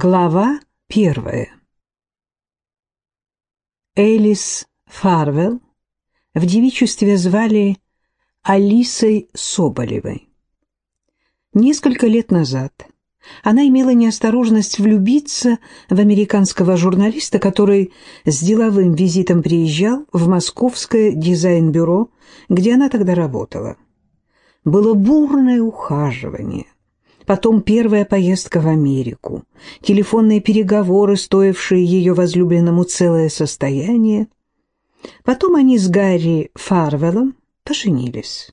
Глава первая. Элис Фарвелл в девичестве звали Алисой Соболевой. Несколько лет назад она имела неосторожность влюбиться в американского журналиста, который с деловым визитом приезжал в московское дизайн-бюро, где она тогда работала. Было бурное ухаживание – потом первая поездка в Америку, телефонные переговоры, стоившие ее возлюбленному целое состояние. Потом они с Гарри Фарвеллом поженились.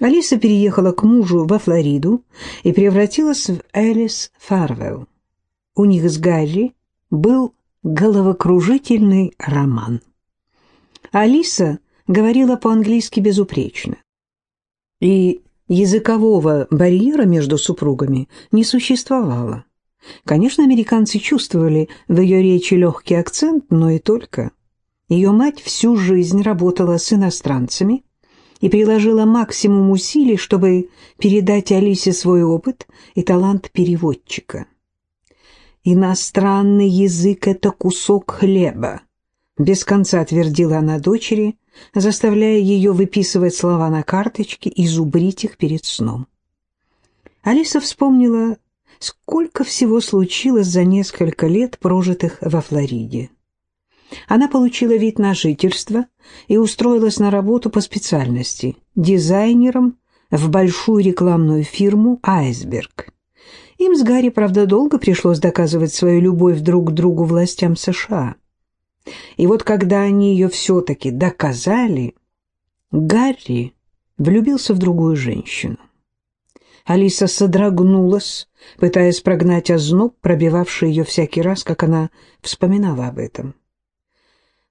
Алиса переехала к мужу во Флориду и превратилась в Элис Фарвелл. У них с Гарри был головокружительный роман. Алиса говорила по-английски безупречно. И Языкового барьера между супругами не существовало. Конечно, американцы чувствовали в ее речи легкий акцент, но и только. Ее мать всю жизнь работала с иностранцами и приложила максимум усилий, чтобы передать Алисе свой опыт и талант переводчика. «Иностранный язык — это кусок хлеба», — без конца твердила она дочери, заставляя ее выписывать слова на карточке и зубрить их перед сном. Алиса вспомнила, сколько всего случилось за несколько лет, прожитых во Флориде. Она получила вид на жительство и устроилась на работу по специальности – дизайнером в большую рекламную фирму «Айсберг». Им с Гарри, правда, долго пришлось доказывать свою любовь друг к другу властям США – и вот когда они ее все-таки доказали, Гарри влюбился в другую женщину. Алиса содрогнулась, пытаясь прогнать озноб, пробивавший ее всякий раз, как она вспоминала об этом.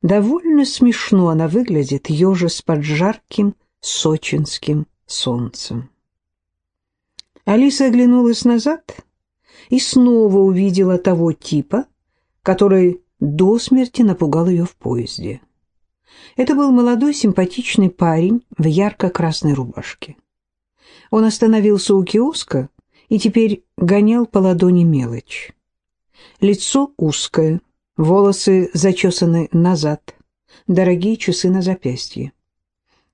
Довольно смешно она выглядит, ежась под жарким сочинским солнцем. Алиса оглянулась назад и снова увидела того типа, который до смерти напугал ее в поезде. Это был молодой симпатичный парень в ярко-красной рубашке. Он остановился у киоска и теперь гонял по ладони мелочь. Лицо узкое, волосы зачесаны назад, дорогие часы на запястье.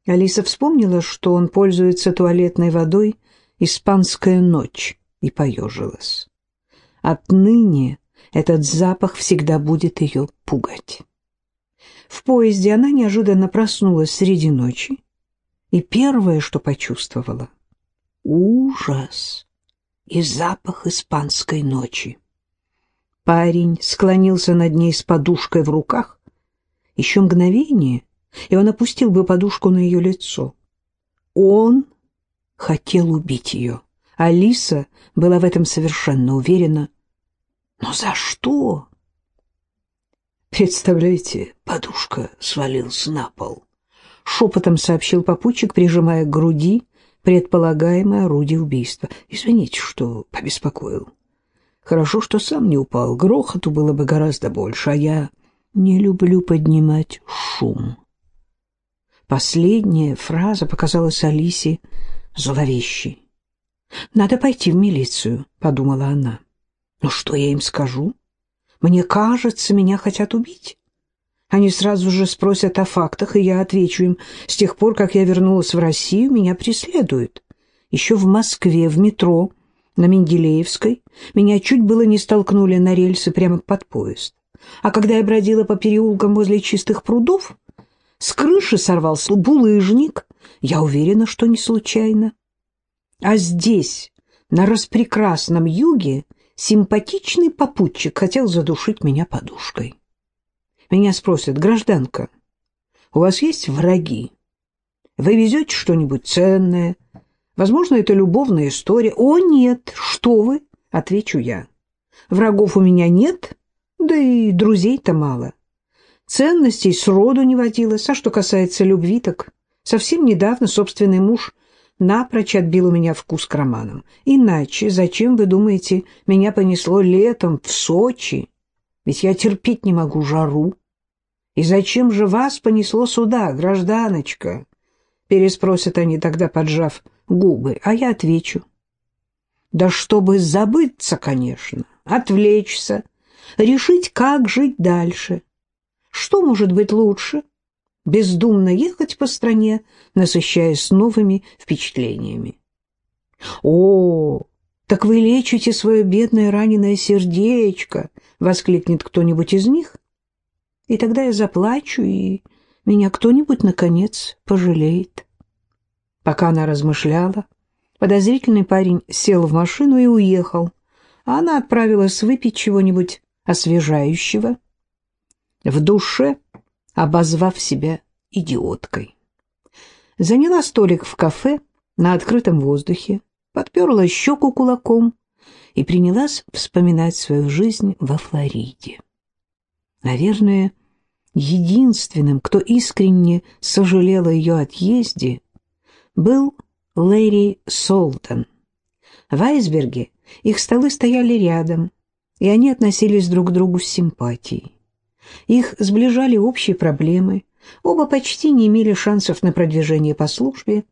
Алиса вспомнила, что он пользуется туалетной водой «Испанская ночь» и поежилась. Отныне этот запах всегда будет ее пугать. В поезде она неожиданно проснулась среди ночи, и первое, что почувствовала — ужас и запах испанской ночи. Парень склонился над ней с подушкой в руках. Еще мгновение, и он опустил бы подушку на ее лицо. Он хотел убить ее. Алиса была в этом совершенно уверена. Но за что? Представляете, подушка свалилась на пол. Шепотом сообщил попутчик, прижимая к груди предполагаемое орудие убийства. Извините, что побеспокоил. Хорошо, что сам не упал. Грохоту было бы гораздо больше, а я не люблю поднимать шум. Последняя фраза показалась Алисе зловещей. «Надо пойти в милицию», — подумала она. Ну что я им скажу? Мне кажется, меня хотят убить. Они сразу же спросят о фактах, и я отвечу им. С тех пор, как я вернулась в Россию, меня преследуют. Еще в Москве, в метро, на Менделеевской, меня чуть было не столкнули на рельсы прямо под поезд. А когда я бродила по переулкам возле чистых прудов, с крыши сорвался булыжник. Я уверена, что не случайно. А здесь, на распрекрасном юге, симпатичный попутчик хотел задушить меня подушкой. Меня спросят, гражданка, у вас есть враги? Вы везете что-нибудь ценное? Возможно, это любовная история. О, нет, что вы, отвечу я. Врагов у меня нет, да и друзей-то мало. Ценностей сроду не водилось, а что касается любви, так совсем недавно собственный муж – напрочь отбил у меня вкус к романам. Иначе зачем, вы думаете, меня понесло летом в Сочи? Ведь я терпеть не могу жару. И зачем же вас понесло сюда, гражданочка? Переспросят они тогда, поджав губы, а я отвечу. Да чтобы забыться, конечно, отвлечься, решить, как жить дальше. Что может быть лучше? Бездумно ехать по стране, насыщаясь новыми впечатлениями. «О, так вы лечите свое бедное раненое сердечко!» — воскликнет кто-нибудь из них. И тогда я заплачу, и меня кто-нибудь, наконец, пожалеет. Пока она размышляла, подозрительный парень сел в машину и уехал, а она отправилась выпить чего-нибудь освежающего, в душе обозвав себя идиоткой. Заняла столик в кафе на открытом воздухе, подперла щеку кулаком и принялась вспоминать свою жизнь во Флориде. Наверное, единственным, кто искренне сожалел о ее отъезде, был Лэри Солтон. В айсберге их столы стояли рядом, и они относились друг к другу с симпатией. Их сближали общие проблемы, оба почти не имели шансов на продвижение по службе.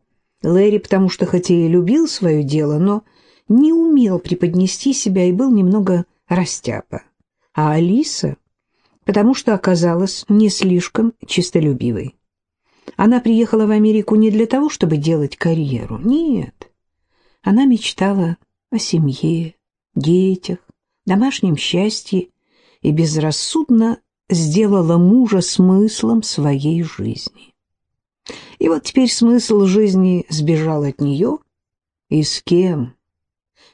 Лэри, потому что хотя и любил свое дело, но не умел преподнести себя и был немного растяпа. А Алиса, потому что оказалась не слишком чистолюбивой. Она приехала в Америку не для того, чтобы делать карьеру. Нет. Она мечтала о семье, детях, домашнем счастье и безрассудно сделала мужа смыслом своей жизни. И вот теперь смысл жизни сбежал от нее. И с кем?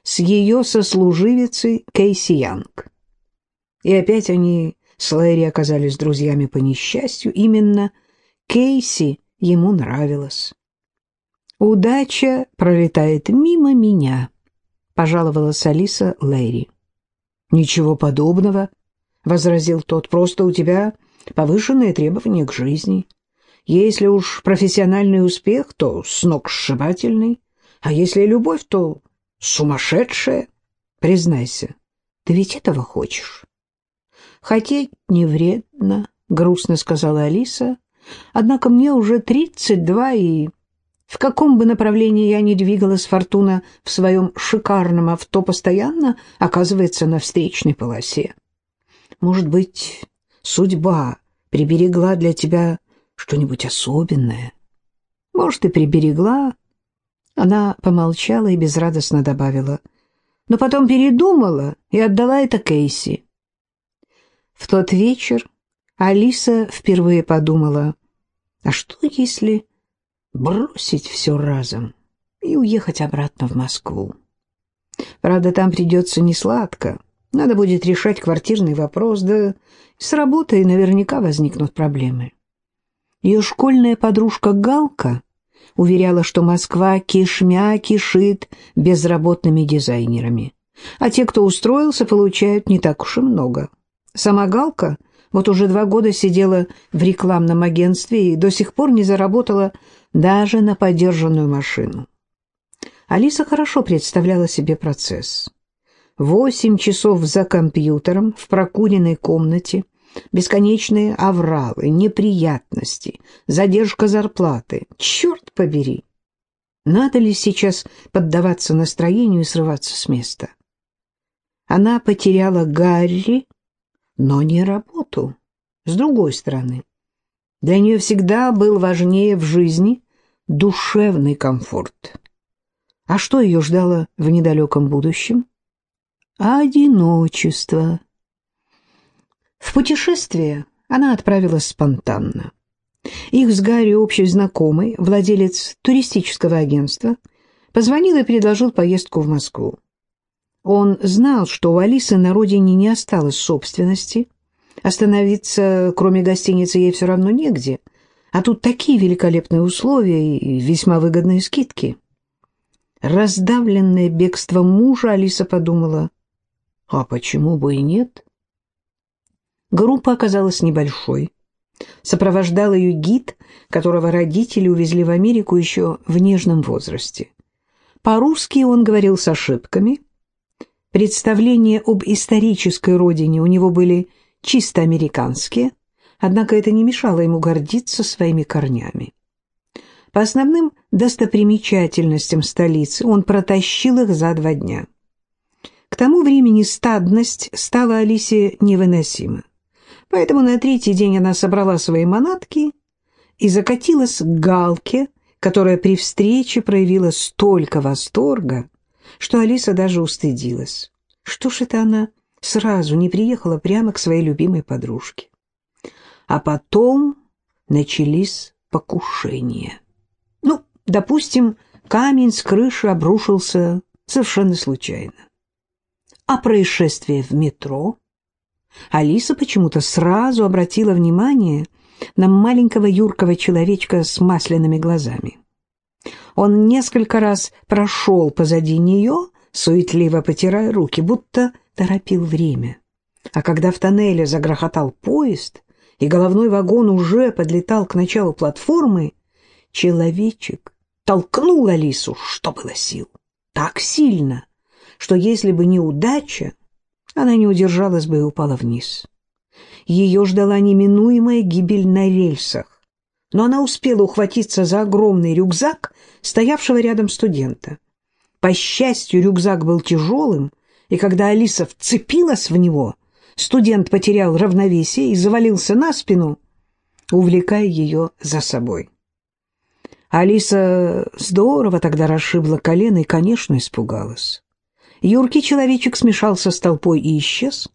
С ее сослуживицей Кейси Янг. И опять они с Лэри оказались друзьями по несчастью. Именно Кейси ему нравилась. «Удача пролетает мимо меня», — пожаловалась Алиса Лэри. «Ничего подобного», — возразил тот, — «просто у тебя повышенные требования к жизни. Если уж профессиональный успех, то сногсшибательный, а если любовь, то сумасшедшая. Признайся, ты ведь этого хочешь?» «Хотеть не вредно», — грустно сказала Алиса, — «однако мне уже тридцать два и...» В каком бы направлении я ни двигалась, Фортуна в своем шикарном авто постоянно оказывается на встречной полосе. Может быть, судьба приберегла для тебя что-нибудь особенное? Может, и приберегла. Она помолчала и безрадостно добавила. Но потом передумала и отдала это Кейси. В тот вечер Алиса впервые подумала, а что если бросить все разом и уехать обратно в Москву. Правда, там придется несладко. Надо будет решать квартирный вопрос, да с работой наверняка возникнут проблемы. Ее школьная подружка Галка уверяла, что Москва кишмя кишит безработными дизайнерами, а те, кто устроился, получают не так уж и много. Сама Галка вот уже два года сидела в рекламном агентстве и до сих пор не заработала даже на подержанную машину. Алиса хорошо представляла себе процесс. Восемь часов за компьютером в прокуренной комнате, бесконечные авралы, неприятности, задержка зарплаты. Черт побери! Надо ли сейчас поддаваться настроению и срываться с места? Она потеряла Гарри, но не работу. С другой стороны, для нее всегда был важнее в жизни душевный комфорт. А что ее ждало в недалеком будущем? Одиночество. В путешествие она отправилась спонтанно. Их с Гарри общий знакомый, владелец туристического агентства, позвонил и предложил поездку в Москву. Он знал, что у Алисы на родине не осталось собственности, Остановиться, кроме гостиницы, ей все равно негде. А тут такие великолепные условия и весьма выгодные скидки. Раздавленная бегством мужа, Алиса подумала, а почему бы и нет? Группа оказалась небольшой. Сопровождал ее гид, которого родители увезли в Америку еще в нежном возрасте. По-русски он говорил с ошибками. Представления об исторической родине у него были чисто американские, однако это не мешало ему гордиться своими корнями. По основным достопримечательностям столицы он протащил их за два дня. К тому времени стадность стала Алисе невыносима. Поэтому на третий день она собрала свои манатки и закатилась к Галке, которая при встрече проявила столько восторга, что Алиса даже устыдилась. Что ж это она сразу не приехала прямо к своей любимой подружке? А потом начались покушения. Ну, допустим, камень с крыши обрушился совершенно случайно. А происшествие в метро? Алиса почему-то сразу обратила внимание на маленького юркого человечка с масляными глазами. Он несколько раз прошел позади нее, суетливо потирая руки, будто торопил время. А когда в тоннеле загрохотал поезд, и головной вагон уже подлетал к началу платформы, человечек толкнул Алису, что было сил, так сильно, что если бы не удача, она не удержалась бы и упала вниз. Ее ждала неминуемая гибель на рельсах, но она успела ухватиться за огромный рюкзак, стоявшего рядом студента. По счастью, рюкзак был тяжелым, и когда Алиса вцепилась в него, студент потерял равновесие и завалился на спину, увлекая ее за собой. Алиса здорово тогда расшибла колено и, конечно, испугалась. Юркий человечек смешался с толпой и исчез.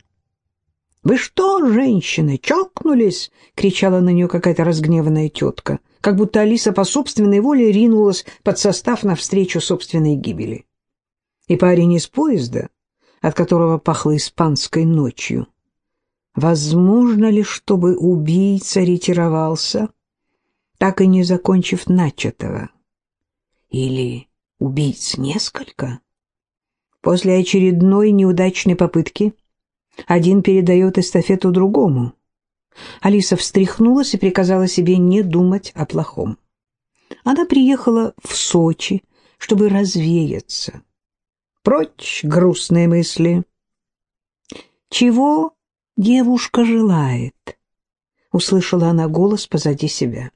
«Вы что, женщины, чокнулись?» — кричала на нее какая-то разгневанная тетка, как будто Алиса по собственной воле ринулась под состав навстречу собственной гибели. И парень из поезда, от которого пахло испанской ночью, возможно ли, чтобы убийца ретировался, так и не закончив начатого? Или убийц несколько? После очередной неудачной попытки один передает эстафету другому. Алиса встряхнулась и приказала себе не думать о плохом. Она приехала в Сочи, чтобы развеяться. Прочь грустные мысли. «Чего девушка желает?» — услышала она голос позади себя.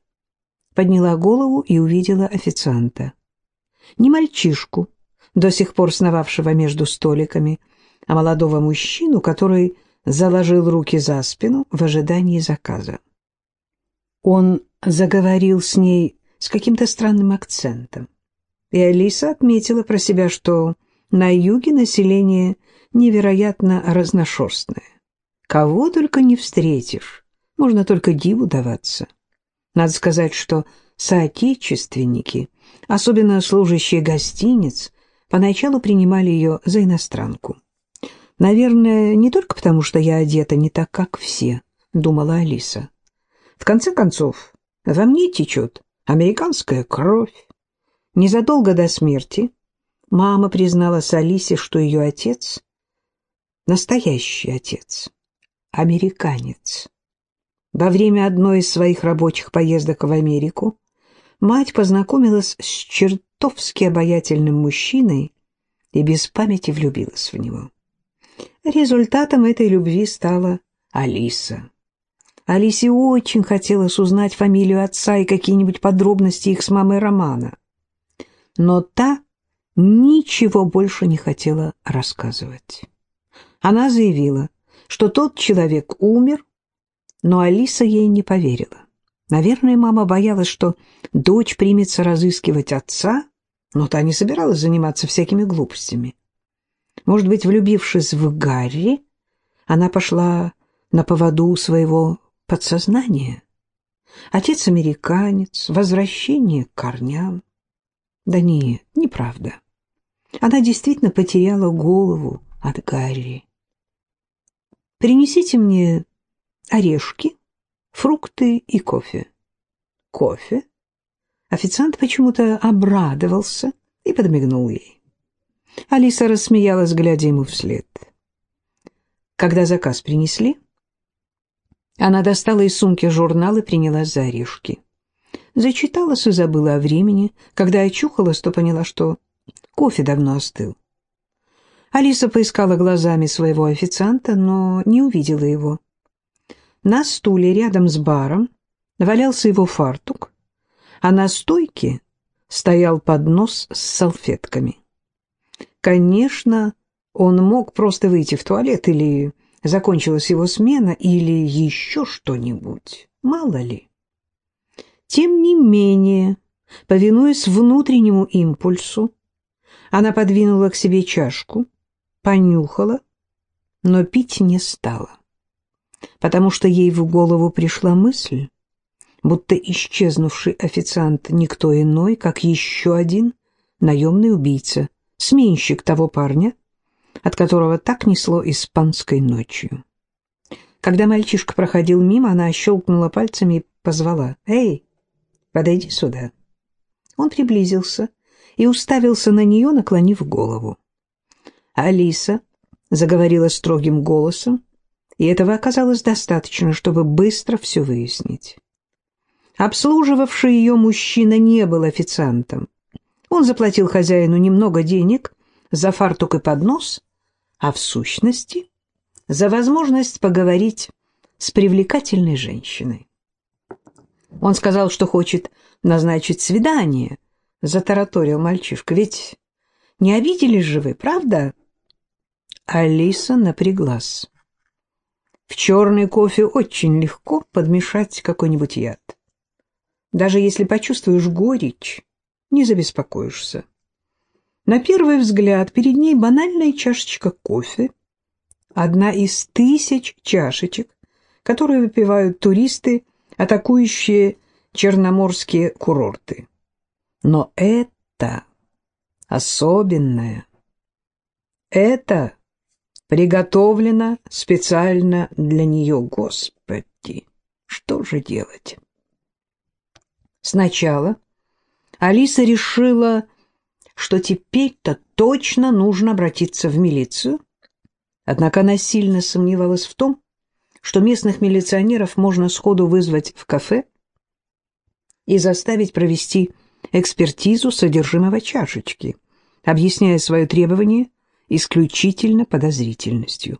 Подняла голову и увидела официанта. Не мальчишку, до сих пор сновавшего между столиками, а молодого мужчину, который заложил руки за спину в ожидании заказа. Он заговорил с ней с каким-то странным акцентом, и Алиса отметила про себя, что на юге население невероятно разношерстное. Кого только не встретишь, можно только диву даваться. Надо сказать, что соотечественники, особенно служащие гостиниц, поначалу принимали ее за иностранку. «Наверное, не только потому, что я одета не так, как все», — думала Алиса. «В конце концов, во мне течет американская кровь. Незадолго до смерти мама призналась Алисе, что ее отец — настоящий отец, американец. Во время одной из своих рабочих поездок в Америку мать познакомилась с чертовски обаятельным мужчиной и без памяти влюбилась в него. Результатом этой любви стала Алиса. Алисе очень хотелось узнать фамилию отца и какие-нибудь подробности их с мамой романа. Но та ничего больше не хотела рассказывать. Она заявила, что тот человек умер, но Алиса ей не поверила. Наверное, мама боялась, что дочь примется разыскивать отца, но та не собиралась заниматься всякими глупостями. Может быть, влюбившись в Гарри, она пошла на поводу своего подсознания? Отец американец, возвращение к корням. Да нет, неправда. Она действительно потеряла голову от Гарри. «Принесите мне орешки, фрукты и кофе». «Кофе?» Официант почему-то обрадовался и подмигнул ей. Алиса рассмеялась, глядя ему вслед. Когда заказ принесли, она достала из сумки журнал и принялась за орешки. Зачиталась и забыла о времени. Когда очухалась, то поняла, что кофе давно остыл. Алиса поискала глазами своего официанта, но не увидела его. На стуле рядом с баром валялся его фартук, а на стойке стоял поднос с салфетками. Конечно, Он мог просто выйти в туалет или закончилась его смена, или еще что-нибудь. Мало ли. Тем не менее, повинуясь внутреннему импульсу, она подвинула к себе чашку, понюхала, но пить не стала, потому что ей в голову пришла мысль, будто исчезнувший официант никто иной, как еще один наемный убийца, сменщик того парня, от которого так несло испанской ночью. Когда мальчишка проходил мимо, она щелкнула пальцами и позвала. «Эй, подойди сюда». Он приблизился и уставился на нее, наклонив голову. Алиса заговорила строгим голосом, и этого оказалось достаточно, чтобы быстро все выяснить. Обслуживавший ее мужчина не был официантом. Он заплатил хозяину немного денег за фартук и поднос, а в сущности за возможность поговорить с привлекательной женщиной. Он сказал, что хочет назначить свидание, затараторил мальчишка. Ведь не обиделись же вы, правда? Алиса напряглась. В черный кофе очень легко подмешать какой-нибудь яд. Даже если почувствуешь горечь, не забеспокоишься. На первый взгляд перед ней банальная чашечка кофе, одна из тысяч чашечек, которые выпивают туристы, атакующие черноморские курорты. Но это особенное. Это приготовлено специально для нее, Господи. Что же делать? Сначала Алиса решила что теперь-то точно нужно обратиться в милицию. Однако она сильно сомневалась в том, что местных милиционеров можно сходу вызвать в кафе и заставить провести экспертизу содержимого чашечки, объясняя свое требование исключительно подозрительностью.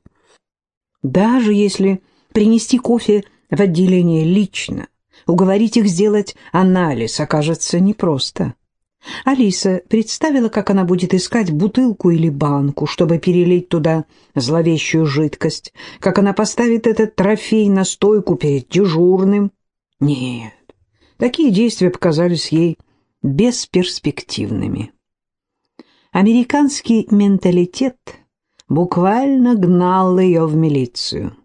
Даже если принести кофе в отделение лично, уговорить их сделать анализ окажется непросто. Алиса представила, как она будет искать бутылку или банку, чтобы перелить туда зловещую жидкость, как она поставит этот трофей на стойку перед дежурным. Нет, такие действия показались ей бесперспективными. Американский менталитет буквально гнал ее в милицию.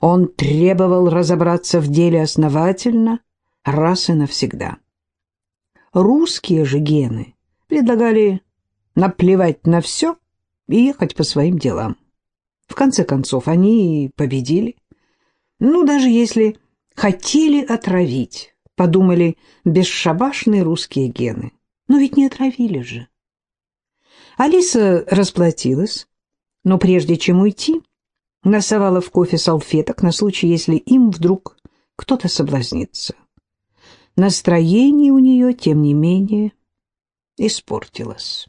Он требовал разобраться в деле основательно, раз и навсегда. Русские же гены предлагали наплевать на все и ехать по своим делам. В конце концов, они и победили. Ну, даже если хотели отравить, подумали бесшабашные русские гены. Но ведь не отравили же. Алиса расплатилась, но прежде чем уйти, насовала в кофе салфеток на случай, если им вдруг кто-то соблазнится. Настроение у нее, тем не менее, испортилось.